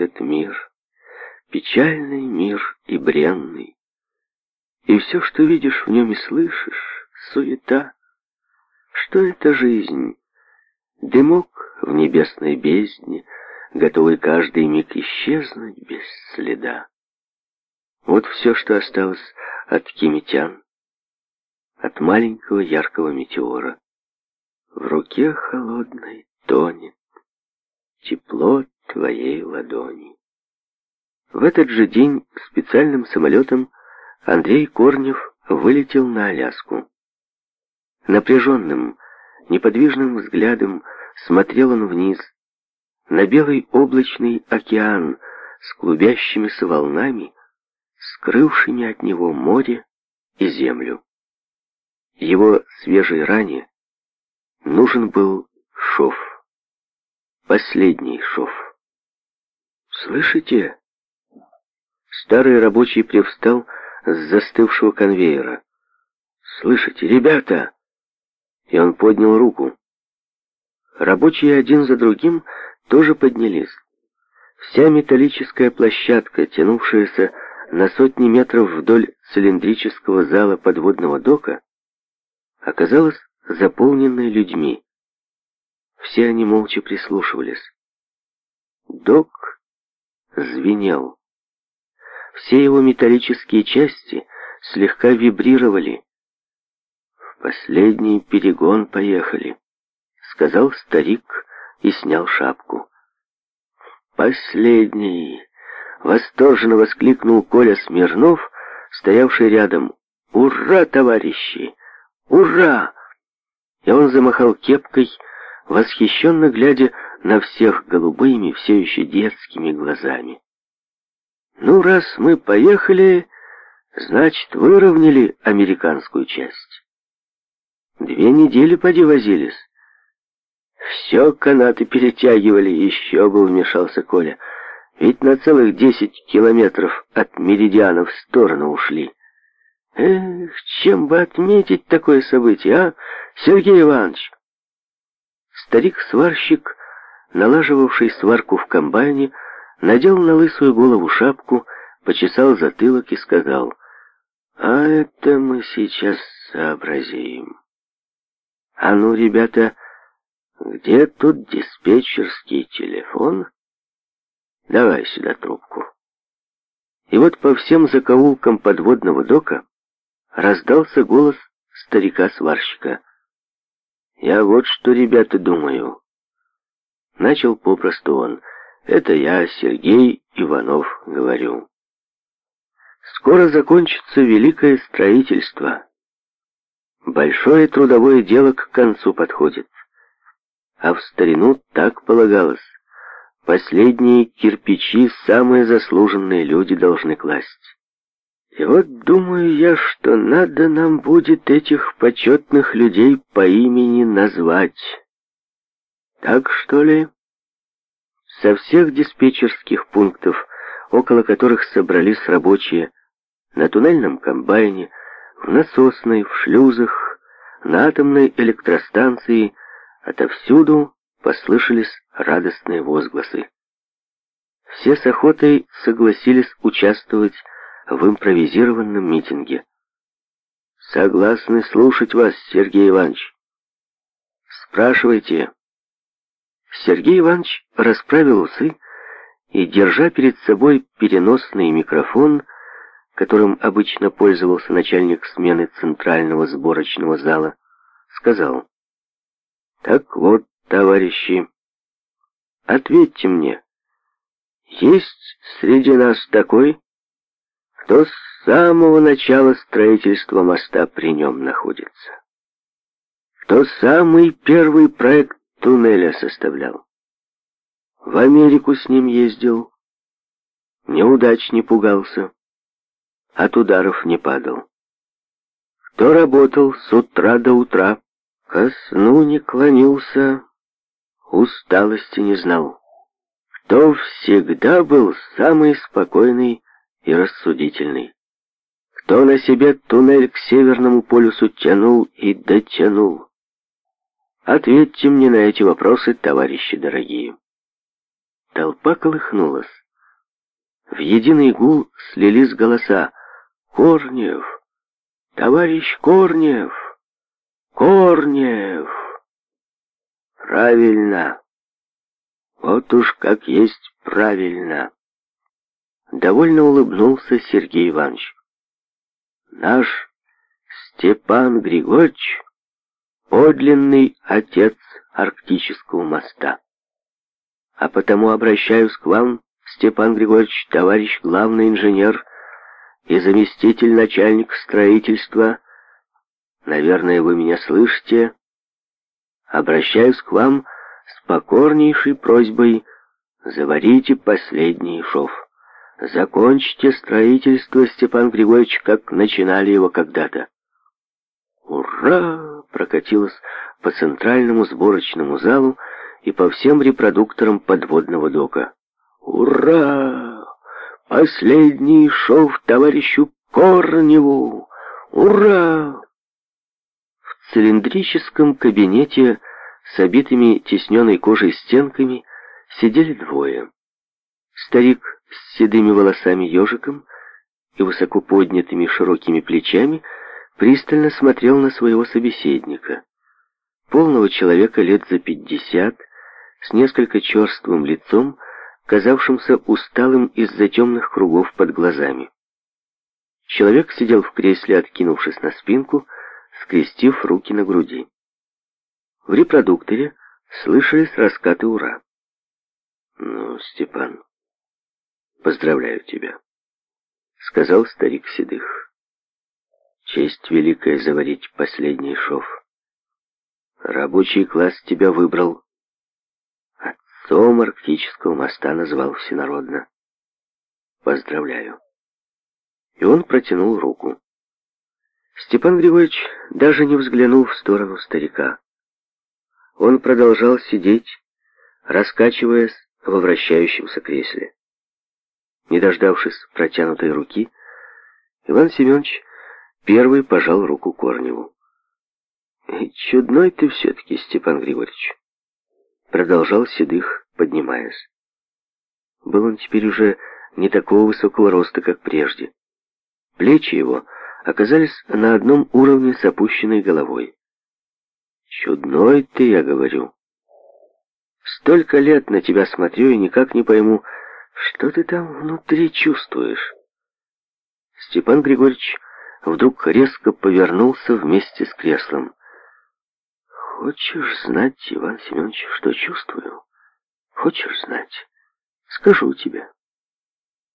этот мир, печальный мир и бренный. И все, что видишь в нем и слышишь, суета. Что это жизнь? Дымок в небесной бездне, готовый каждый миг исчезнуть без следа. Вот все, что осталось от кимитян, от маленького яркого метеора. В руке холодной тонет, тепло твоей ладони. В этот же день специальным самолетом Андрей Корнев вылетел на Аляску. Напряженным, неподвижным взглядом смотрел он вниз, на белый облачный океан с клубящимися волнами, скрывшими от него море и землю. Его свежей ране нужен был шов, последний шов. «Слышите?» Старый рабочий привстал с застывшего конвейера. «Слышите, ребята?» И он поднял руку. Рабочие один за другим тоже поднялись. Вся металлическая площадка, тянувшаяся на сотни метров вдоль цилиндрического зала подводного дока, оказалась заполненной людьми. Все они молча прислушивались. Док звенел. Все его металлические части слегка вибрировали. «В последний перегон поехали», — сказал старик и снял шапку. «Последний!» — восторженно воскликнул Коля Смирнов, стоявший рядом. «Ура, товарищи! Ура!» И он замахал кепкой, восхищенно глядя на всех голубыми, все еще детскими глазами. Ну, раз мы поехали, значит, выровняли американскую часть. Две недели поди возились. Все канаты перетягивали, еще бы вмешался Коля. Ведь на целых десять километров от Меридиана в сторону ушли. Эх, чем бы отметить такое событие, а, Сергей Иванович? Старик-сварщик налаживавший сварку в комбайне, надел на лысую голову шапку, почесал затылок и сказал, «А это мы сейчас сообразим. А ну, ребята, где тут диспетчерский телефон? Давай сюда трубку». И вот по всем закоулкам подводного дока раздался голос старика-сварщика. «Я вот что, ребята, думаю». Начал попросту он. «Это я, Сергей Иванов, говорю. Скоро закончится великое строительство. Большое трудовое дело к концу подходит. А в старину так полагалось. Последние кирпичи самые заслуженные люди должны класть. И вот думаю я, что надо нам будет этих почетных людей по имени назвать». Так что ли? Со всех диспетчерских пунктов, около которых собрались рабочие, на туннельном комбайне, в насосной, в шлюзах, на атомной электростанции, отовсюду послышались радостные возгласы. Все с охотой согласились участвовать в импровизированном митинге. «Согласны слушать вас, Сергей Иванович. Спрашивайте». Сергей Иванович расправил усы и, держа перед собой переносный микрофон, которым обычно пользовался начальник смены центрального сборочного зала, сказал, «Так вот, товарищи, ответьте мне, есть среди нас такой, кто с самого начала строительства моста при нем находится? Кто самый первый проект туннеля составлял. В Америку с ним ездил. Неудач не пугался. От ударов не падал. Кто работал с утра до утра, ко сну не клонился, усталости не знал. Кто всегда был самый спокойный и рассудительный. Кто на себе туннель к Северному полюсу тянул и дотянул. Ответьте мне на эти вопросы, товарищи дорогие. Толпа колыхнулась. В единый гул слились голоса «Корнев! Товарищ Корнев! Корнев!» «Правильно! Вот уж как есть правильно!» Довольно улыбнулся Сергей Иванович. «Наш Степан Григорьевич подлинный отец арктического моста. А потому обращаюсь к вам, Степан Григорьевич, товарищ главный инженер и заместитель начальник строительства. Наверное, вы меня слышите. Обращаюсь к вам с покорнейшей просьбой заварите последний шов. Закончите строительство, Степан Григорьевич, как начинали его когда-то. Ура! прокатилась по центральному сборочному залу и по всем репродукторам подводного дока. «Ура! Последний шов товарищу Корневу! Ура!» В цилиндрическом кабинете с обитыми тесненной кожей стенками сидели двое. Старик с седыми волосами ежиком и высоко поднятыми широкими плечами – пристально смотрел на своего собеседника. Полного человека лет за пятьдесят, с несколько черствым лицом, казавшимся усталым из-за темных кругов под глазами. Человек сидел в кресле, откинувшись на спинку, скрестив руки на груди. В репродукторе слышались раскаты «Ура!». «Ну, Степан, поздравляю тебя», — сказал старик Седых. Честь великая заварить последний шов. Рабочий класс тебя выбрал. Отцом арктического моста назвал всенародно. Поздравляю. И он протянул руку. Степан Григорьевич даже не взглянул в сторону старика. Он продолжал сидеть, раскачиваясь во вращающемся кресле. Не дождавшись протянутой руки, Иван Семенович Первый пожал руку Корневу. «Чудной ты все-таки, Степан Григорьевич», — продолжал Седых, поднимаясь. Был он теперь уже не такого высокого роста, как прежде. Плечи его оказались на одном уровне с опущенной головой. «Чудной ты, я говорю. Столько лет на тебя смотрю и никак не пойму, что ты там внутри чувствуешь». Степан Григорьевич вдруг резко повернулся вместе с креслом. «Хочешь знать, Иван Семенович, что чувствую? Хочешь знать? Скажу тебе.